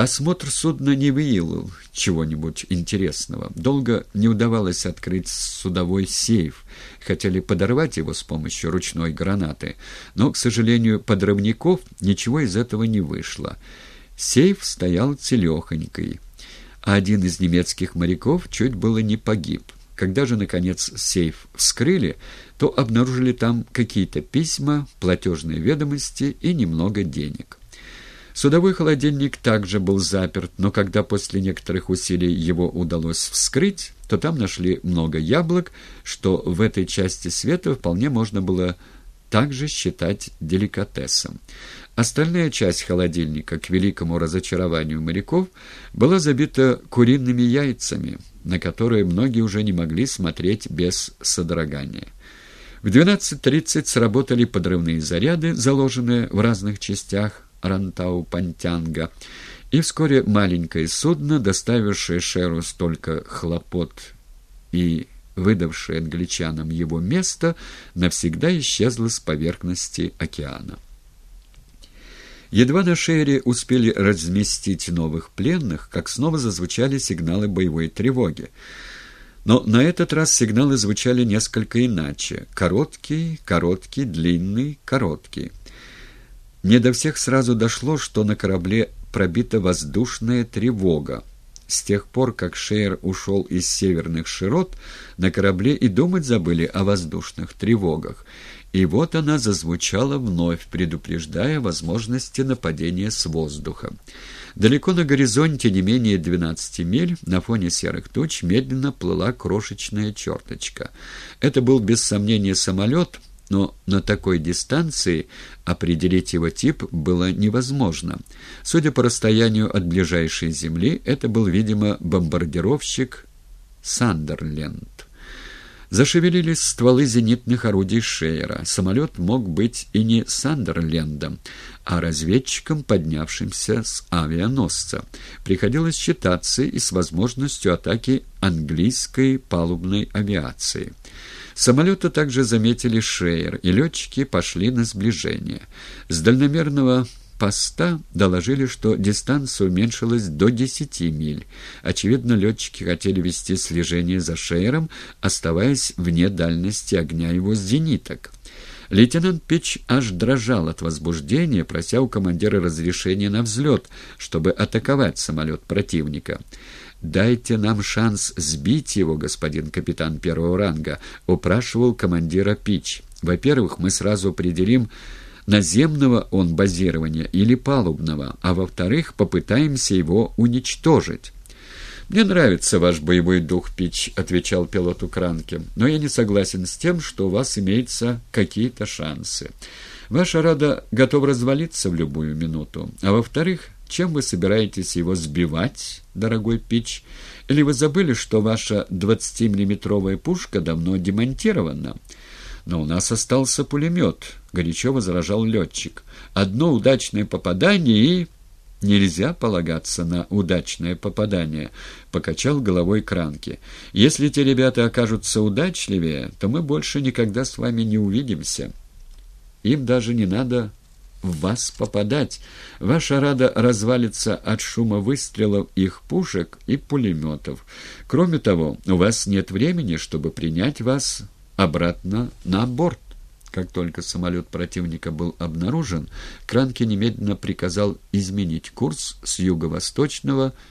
Осмотр судна не выявил чего-нибудь интересного. Долго не удавалось открыть судовой сейф. Хотели подорвать его с помощью ручной гранаты, но, к сожалению, подрывников ничего из этого не вышло. Сейф стоял целехонькой, а один из немецких моряков чуть было не погиб. Когда же, наконец, сейф вскрыли, то обнаружили там какие-то письма, платежные ведомости и немного денег. Судовой холодильник также был заперт, но когда после некоторых усилий его удалось вскрыть, то там нашли много яблок, что в этой части света вполне можно было также считать деликатесом. Остальная часть холодильника, к великому разочарованию моряков, была забита куриными яйцами, на которые многие уже не могли смотреть без содрогания. В 12.30 сработали подрывные заряды, заложенные в разных частях Рантау-Пантянга, и вскоре маленькое судно, доставившее Шеру столько хлопот и выдавшее англичанам его место, навсегда исчезло с поверхности океана. Едва на Шере успели разместить новых пленных, как снова зазвучали сигналы боевой тревоги. Но на этот раз сигналы звучали несколько иначе. Короткий, короткий, длинный, короткий. Не до всех сразу дошло, что на корабле пробита воздушная тревога. С тех пор, как Шейер ушел из северных широт, на корабле и думать забыли о воздушных тревогах. И вот она зазвучала вновь, предупреждая возможности нападения с воздуха. Далеко на горизонте, не менее 12 миль, на фоне серых туч медленно плыла крошечная черточка. Это был без сомнения самолет — но на такой дистанции определить его тип было невозможно. Судя по расстоянию от ближайшей земли, это был, видимо, бомбардировщик «Сандерленд». Зашевелились стволы зенитных орудий Шейера. Самолет мог быть и не Сандерлендом, а разведчиком, поднявшимся с авианосца. Приходилось считаться и с возможностью атаки английской палубной авиации. Самолета также заметили Шейер, и летчики пошли на сближение. С дальномерного поста доложили, что дистанция уменьшилась до 10 миль. Очевидно, летчики хотели вести слежение за Шейером, оставаясь вне дальности огня его зениток. Лейтенант Пич аж дрожал от возбуждения, прося у командира разрешения на взлет, чтобы атаковать самолет противника. «Дайте нам шанс сбить его, господин капитан первого ранга», — упрашивал командира Пич. «Во-первых, мы сразу определим, наземного он базирования или палубного, а во-вторых, попытаемся его уничтожить». «Мне нравится ваш боевой дух, Пич», — отвечал пилот Укранки, «но я не согласен с тем, что у вас имеются какие-то шансы. Ваша рада готова развалиться в любую минуту. А во-вторых, чем вы собираетесь его сбивать, дорогой Пич? Или вы забыли, что ваша 20-миллиметровая пушка давно демонтирована? Но у нас остался пулемет, — горячо возражал летчик. Одно удачное попадание и... «Нельзя полагаться на удачное попадание», — покачал головой Кранки. «Если те ребята окажутся удачливее, то мы больше никогда с вами не увидимся. Им даже не надо в вас попадать. Ваша рада развалится от шума выстрелов их пушек и пулеметов. Кроме того, у вас нет времени, чтобы принять вас обратно на борт. Как только самолет противника был обнаружен, Кранки немедленно приказал изменить курс с юго-восточного